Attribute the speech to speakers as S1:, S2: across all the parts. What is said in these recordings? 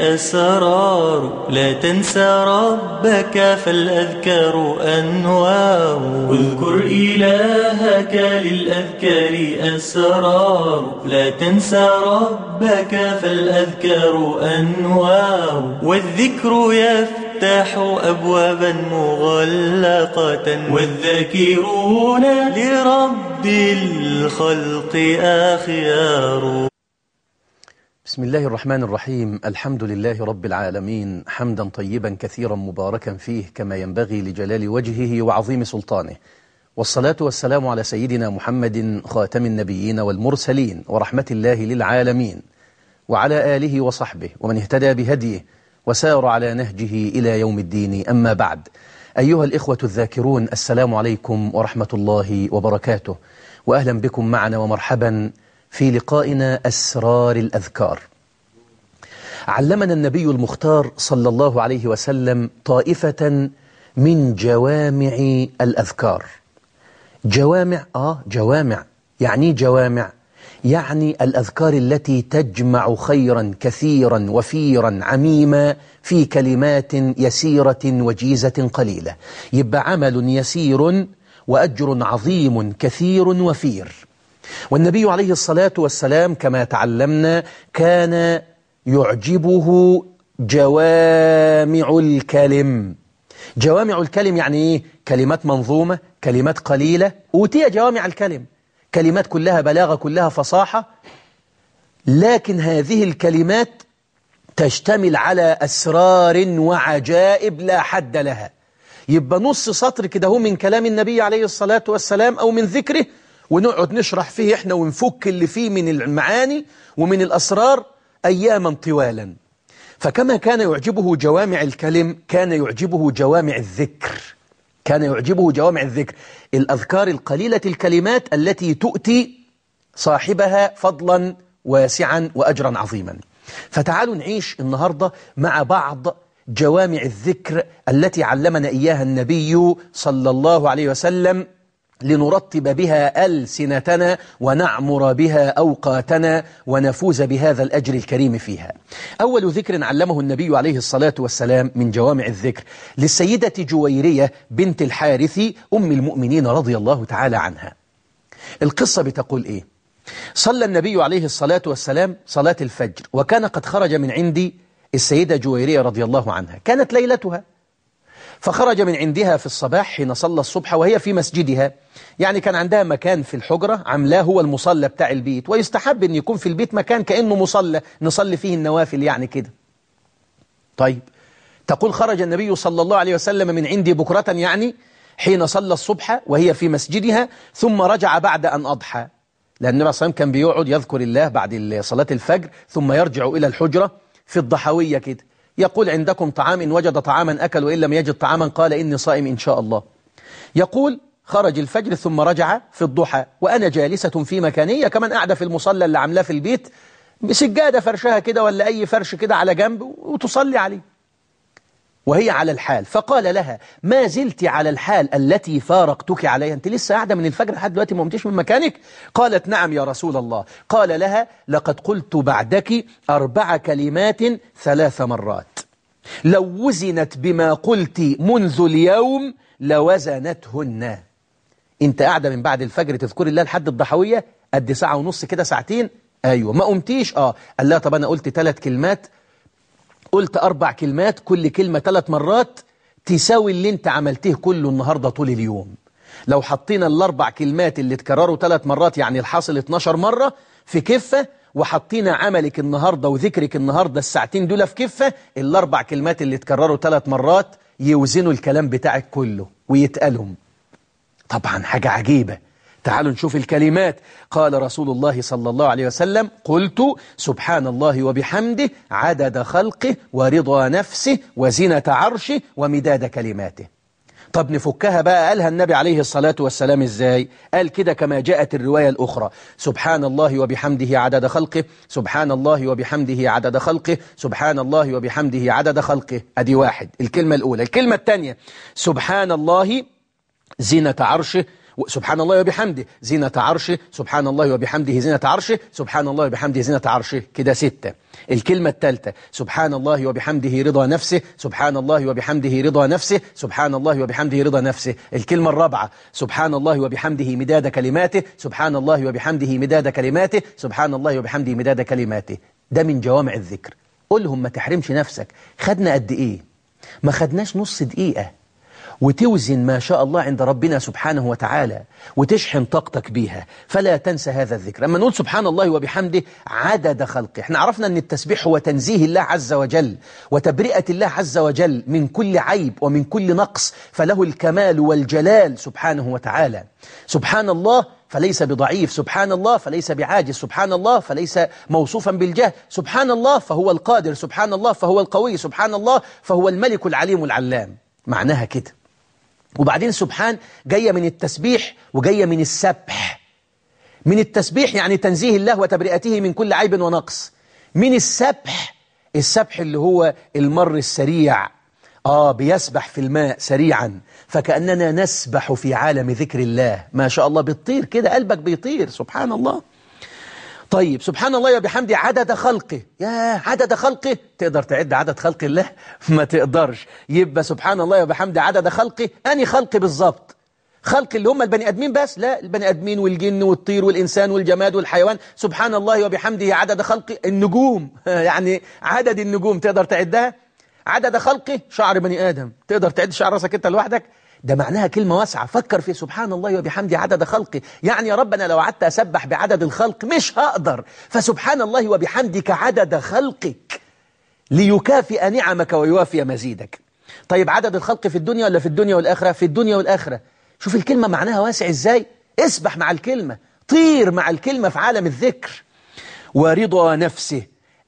S1: أسرار لا تنسى ربك فالأذكار أنوار. اذكر إلهك للأذكار أسرار. لا تنسى ربك فالأذكار أنوار. والذكر يفتح أبوابا مغلقة. والذاكرون لرب الخلق أخيار.
S2: بسم الله الرحمن الرحيم الحمد لله رب العالمين حمدا طيبا كثيرا مباركا فيه كما ينبغي لجلال وجهه وعظيم سلطانه والصلاة والسلام على سيدنا محمد خاتم النبيين والمرسلين ورحمة الله للعالمين وعلى آله وصحبه ومن اهتدى بهديه وسار على نهجه إلى يوم الدين أما بعد أيها الإخوة الذاكرون السلام عليكم ورحمة الله وبركاته وأهلا بكم معنا ومرحبا في لقائنا أسرار الأذكار. علمنا النبي المختار صلى الله عليه وسلم طائفة من جوامع الأذكار. جوامع آه جوامع. يعني جوامع. يعني الأذكار التي تجمع خيرا كثيرا وفيرا عميما في كلمات يسيرة وجيزة قليلة. يبقى عمل يسير وأجر عظيم كثير وفير. والنبي عليه الصلاة والسلام كما تعلمنا كان يعجبه جوامع الكلم. جوامع الكلم يعني إيه؟ كلمات منظومة كلمات قليلة. أوتي جوامع الكلم. كلمات كلها بلاغة كلها فصاحة. لكن هذه الكلمات تشتمل على أسرار وعجائب لا حد لها. يبقى نص سطر كده من كلام النبي عليه الصلاة والسلام أو من ذكره ونقعد نشرح فيه إحنا ونفك اللي فيه من المعاني ومن الأسرار أياما طوالا. فكما كان يعجبه جوامع الكلم كان يعجبه جوامع الذكر. كان يعجبه جوامع الذكر. الأذكار القليلة الكلمات التي تؤتي صاحبها فضلا واسعا وأجرا عظيما. فتعالوا نعيش النهاردة مع بعض جوامع الذكر التي علمنا إياها النبي صلى الله عليه وسلم لنرتب بها ألسنتنا ونعمر بها أوقاتنا ونفوز بهذا الأجر الكريم فيها. أول ذكر علمه النبي عليه الصلاة والسلام من جوامع الذكر للسيدة جويرية بنت الحارث أم المؤمنين رضي الله تعالى عنها. القصة بتقول إيه؟ صلى النبي عليه الصلاة والسلام صلاة الفجر وكان قد خرج من عندي السيدة جويرية رضي الله عنها كانت ليلتها. فخرج من عندها في الصباح حين صلى الصبح وهي في مسجدها. يعني كان عندها مكان في الحجرة عملاه هو المصلى بتاع البيت. ويستحب أن يكون في البيت مكان كأنه مصلى نصلي فيه النوافل يعني كده. طيب تقول خرج النبي صلى الله عليه وسلم من عندي بكرة يعني حين صلى الصبح وهي في مسجدها ثم رجع بعد أن أضحى. لأن النبي صلى الله عليه وسلم كان بيقعد يذكر الله بعد صلاة الفجر ثم يرجع إلى الحجرة في الضحوية كده. يقول عندكم طعام إن وجد طعاما أكل وإن لم يجد طعاما قال إني صائم إن شاء الله. يقول خرج الفجر ثم رجع في الضحى وأنا جالسة في مكانية كمان قاعدة في المصلى اللي عاملاه في البيت بسجادة فرشها كده ولا أي فرش كده على جنب وتصلي عليه. وهي على الحال. فقال لها ما زلت على الحال التي فارقتك عليها؟ أنت لسه قاعدة من الفجر لحد دلوقتي ما قمتيش من مكانك؟ قالت نعم يا رسول الله. قال لها لقد قلت بعدك أربع كلمات ثلاث مرات. لو وزنت بما قلت منذ اليوم لوزنتهن. أنت قاعدة من بعد الفجر تذكر الله لحد الضحوية؟ قد ساعة ونص كده ساعتين؟ أيوة. ما قمتيش؟ آه. قال لها طب أنا قلت ثلاث كلمات قلت أربع كلمات كل كلمة ثلاث مرات تساوي اللي انت عملته كله النهاردة طول اليوم. لو حطينا الأربع كلمات اللي تكرروا ثلاث مرات يعني الحاصل 12 مرة في كفة وحطينا عملك النهاردة وذكرك النهاردة الساعتين دول في كفة الأربع كلمات اللي تكرروا ثلاث مرات يوزنوا الكلام بتاعك كله ويتقالهم. طبعا حاجة عجيبة. تعالوا نشوف الكلمات. قال رسول الله صلى الله عليه وسلم قلت سبحان الله وبحمده عدد خلقه ورضا نفسه وزنة عرشه ومداد كلماته. طب نفكها بقى قالها النبي عليه الصلاة والسلام إزاي؟ قال كده كما جاءت الرواية الأخرى سبحان الله وبحمده عدد خلقه سبحان الله وبحمده عدد خلقه سبحان الله وبحمده عدد خلقه. أدي واحد الكلمة الأولى. الكلمة الثانية سبحان الله زينة عرشه سبحان الله وبحمده. زينة عرشه سبحان الله وبحمده. زينة عرشه سبحان الله وبحمده. زينة عرشه. كده ستة. الكلمة الثالثة سبحان الله وبحمده رضا نفسه. سبحان الله وبحمده رضا نفسه. سبحان الله وبحمده رضا نفسه. الكلمة الرابعة. سبحان الله وبحمده مداد كلماته. سبحان الله وبحمده مداد كلماته. سبحان الله وبحمده مداد كلماته. ده من جوامع الذكر. قولهم ما تحرمش نفسك. خدنا قد إيه؟ ما خدناش نص دقيقة. وتوزن ما شاء الله عند ربنا سبحانه وتعالى وتشحن طاقتك بيها. فلا تنسى هذا الذكر. لما نقول سبحان الله وبحمده عدد خلقه. إحنا عرفنا أن التسبيح هو تنزيه الله عز وجل وتبرئة الله عز وجل من كل عيب ومن كل نقص فله الكمال والجلال سبحانه وتعالى. سبحان الله فليس بضعيف. سبحان الله فليس بعاجز. سبحان الله فليس موصوفا بالجهل. سبحان الله فهو القادر. سبحان الله فهو القوي. سبحان الله فهو الملك العليم العلام. معناها كده. وبعدين سبحان جاية من التسبيح وجاية من السبح. من التسبيح يعني تنزيه الله وتبرئته من كل عيب ونقص. من السبح السبح اللي هو المر السريع. آه بيسبح في الماء سريعا. فكأننا نسبح في عالم ذكر الله. ما شاء الله بتطير كده قلبك بيطير سبحان الله. طيب سبحان الله وبحمده عدد خلقه. يا عدد خلقه. تقدر تعد عدد خلق الله؟ ما تقدرش. يبقى سبحان الله وبحمده عدد خلقه. أني خلق بالظبط. خلق اللي هم البني أدمين بس. لا البني أدمين والجن والطير والإنسان والجماد والحيوان. سبحان الله وبحمده عدد خلق النجوم. يعني عدد النجوم تقدر تعدها؟ عدد خلقه شعر بني آدم. تقدر تعد شعر راسك أنت لوحدك؟ ده معناها كلمة واسعة. فكر في سبحان الله وبحمده عدد خلقه يعني يا رب أنا لو قعدت أسبح بعدد الخلق مش هقدر. فسبحان الله وبحمدك عدد خلقك ليكافئ نعمك ويوافي مزيدك. طيب عدد الخلق في الدنيا ولا في الدنيا والآخرة؟ في الدنيا والآخرة. شوف الكلمة معناها واسع إزاي؟ اسبح مع الكلمة. طير مع الكلمة في عالم الذكر. ورضا نفسه.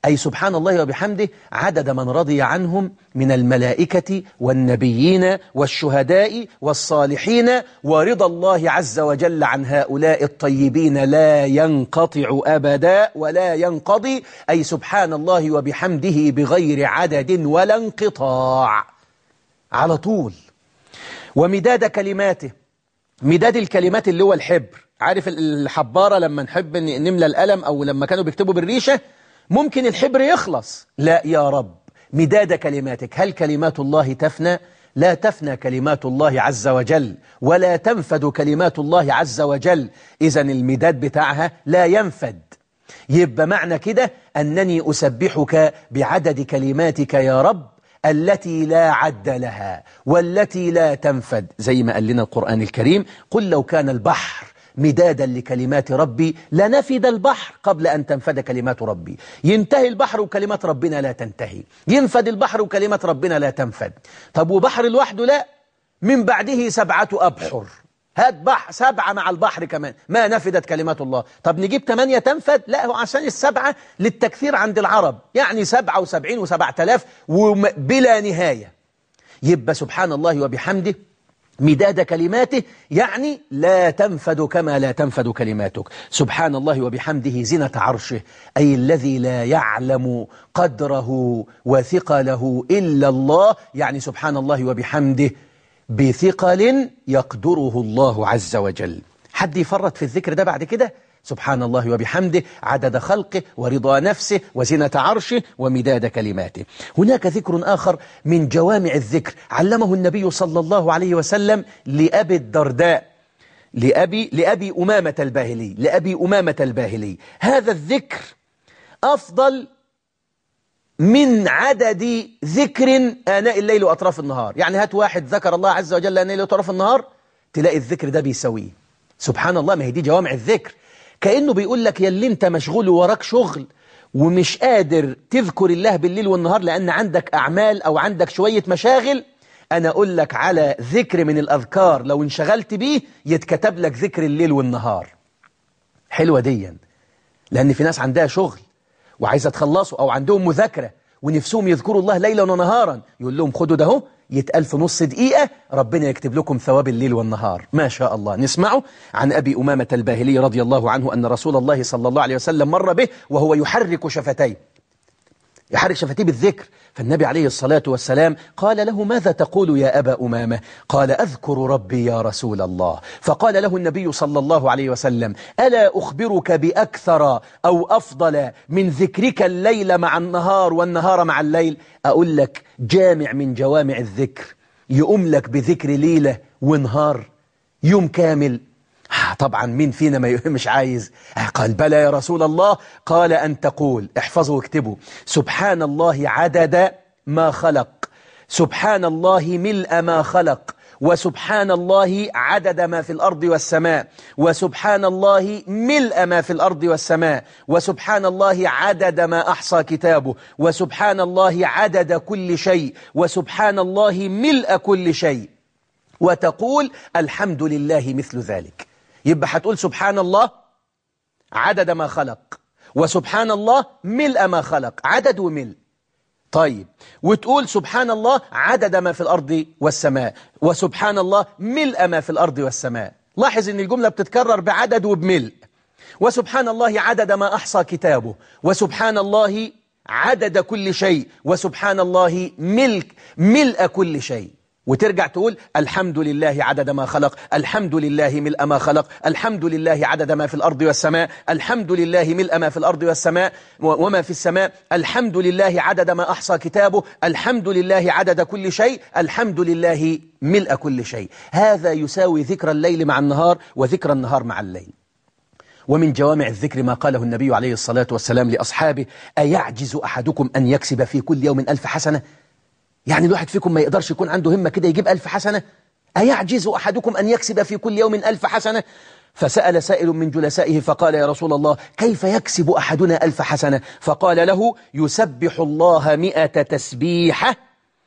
S2: أي سبحان الله وبحمده عدد من رضي عنهم من الملائكة والنبيين والشهداء والصالحين ورضا الله عز وجل عن هؤلاء الطيبين. لا ينقطع أبدا ولا ينقضي. أي سبحان الله وبحمده بغير عدد ولا انقطاع. على طول. ومداد كلماته. مداد الكلمات اللي هو الحبر. عارف الحبارة لما نحب نملى القلم أو لما كانوا بيكتبوا بالريشة؟ ممكن الحبر يخلص. لا يا رب مداد كلماتك. هل كلمات الله تفنى؟ لا تفنى كلمات الله عز وجل ولا تنفد كلمات الله عز وجل. إذا المداد بتاعها لا ينفد. يبقى معنى كده أنني أسبحك بعدد كلماتك يا رب التي لا عد لها والتي لا تنفد زي ما قال لنا القرآن الكريم قل لو كان البحر مدادا لكلمات ربي لنفد البحر قبل أن تنفد كلمات ربي. ينتهي البحر وكلمات ربنا لا تنتهي. ينفد البحر وكلمات ربنا لا تنفد. طب وبحر لوحده لا؟ من بعده سبعة أبحر. هات بحر سبعة مع البحر كمان. ما نفدت كلمات الله. طب نجيب ثمانية تنفد؟ لا هو عشان السبعة للتكثير عند العرب. يعني سبعة وسبعين وسبعة آلاف بلا نهاية. يبقى سبحان الله وبحمده مداد كلماته يعني لا تنفد كما لا تنفد كلماتك. سبحان الله وبحمده زنة عرشه أي الذي لا يعلم قدره وثقله إلا الله يعني سبحان الله وبحمده بثقل يقدره الله عز وجل. حد يفرط في الذكر ده بعد كده؟ سبحان الله وبحمده عدد خلقه ورضا نفسه وزنة عرشه ومداد كلماته. هناك ذكر آخر من جوامع الذكر علمه النبي صلى الله عليه وسلم لأبي الدرداء لأبي, لأبي أمامة الباهلي لأبي أمامة الباهلي. هذا الذكر أفضل من عدد ذكر آناء الليل وأطراف النهار. يعني هات واحد ذكر الله عز وجل آناء الليل وأطراف النهار تلاقي الذكر ده بيسويه. سبحان الله ما هي دي جوامع الذكر. كأنه بيقول لك يا اللي انت مشغول وراك شغل ومش قادر تذكر الله بالليل والنهار لأن عندك أعمال أو عندك شوية مشاغل أنا أقول لك على ذكر من الأذكار لو انشغلت بيه يتكتب لك ذكر الليل والنهار. حلوة ديا لأن في ناس عندها شغل وعايزة تخلصوا أو عندهم مذاكرة ونفسهم يذكروا الله ليلا ونهارا يقول لهم خدوا ده يتقال في نص دقيقة ربنا يكتب لكم ثواب الليل والنهار. ما شاء الله. نسمعه عن أبي أمامة الباهلي رضي الله عنه أن رسول الله صلى الله عليه وسلم مر به وهو يحرك شفتيه. يحرك شفتيه بالذكر. فالنبي عليه الصلاة والسلام قال له ماذا تقول يا أبا أمامة؟ قال أذكر ربي يا رسول الله. فقال له النبي صلى الله عليه وسلم ألا أخبرك بأكثر أو أفضل من ذكرك الليل مع النهار والنهار مع الليل؟ أقول لك جامع من جوامع الذكر. يقوم لك بذكر ليلة ونهار يوم كامل. طبعا مين فينا ما مش عايز. قال بلى يا رسول الله. قال أن تقول. احفظوا واكتبوا. سبحان الله عدد ما خلق. سبحان الله ملء ما خلق. وسبحان الله عدد ما في الأرض والسماء. وسبحان الله ملء ما في الأرض والسماء. وسبحان الله عدد ما أحصى كتابه. وسبحان الله عدد كل شيء. وسبحان الله ملء كل شيء. وتقول الحمد لله مثل ذلك. يبقى هتقول سبحان الله عدد ما خلق وسبحان الله ملء ما خلق عدد وملء. طيب وتقول سبحان الله عدد ما في الأرض والسماء وسبحان الله ملء ما في الأرض والسماء. لاحظ إن الجملة بتتكرر بعدد وبملء. وسبحان الله عدد ما أحصى كتابه وسبحان الله عدد كل شيء وسبحان الله ملك ملء كل شيء. وترجع تقول الحمد لله عدد ما خلق الحمد لله ملء ما خلق الحمد لله عدد ما في الأرض والسماء الحمد لله ملء ما في الأرض والسماء وما في السماء الحمد لله عدد ما أحصى كتابه الحمد لله عدد كل شيء الحمد لله ملء كل شيء. هذا يساوي ذكر الليل مع النهار وذكر النهار مع الليل. ومن جوامع الذكر ما قاله النبي عليه الصلاة والسلام لأصحابه أيعجز أحدكم أن يكسب في كل يوم ألف حسنة؟ يعني الواحد فيكم ما يقدرش يكون عنده همة كده يجيب ألف حسنة؟ أيعجز أحدكم أن يكسب في كل يوم ألف حسنة؟ فسأل سائل من جلسائه فقال يا رسول الله كيف يكسب أحدنا ألف حسنة؟ فقال له يسبح الله مئة تسبيحة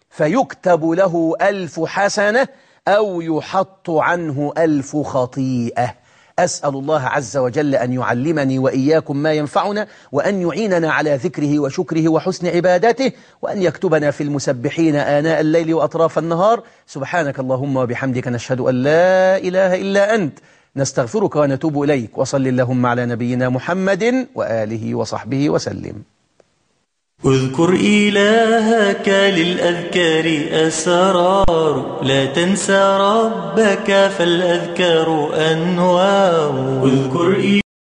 S2: فيكتب له ألف حسنة أو يحط عنه ألف خطيئة. أسأل الله عز وجل أن يعلمني وإياكم ما ينفعنا وأن يعيننا على ذكره وشكره وحسن عبادته وأن يكتبنا في المسبحين آناء الليل وأطراف النهار. سبحانك اللهم وبحمدك نشهد أن لا إله إلا أنت. نستغفرك ونتوب إليك. وصل اللهم على نبينا محمد وآله وصحبه وسلم.
S1: اذكر إلهك للأذكار أسرار. لا تنسى ربك فالأذكار أنوار. اذكر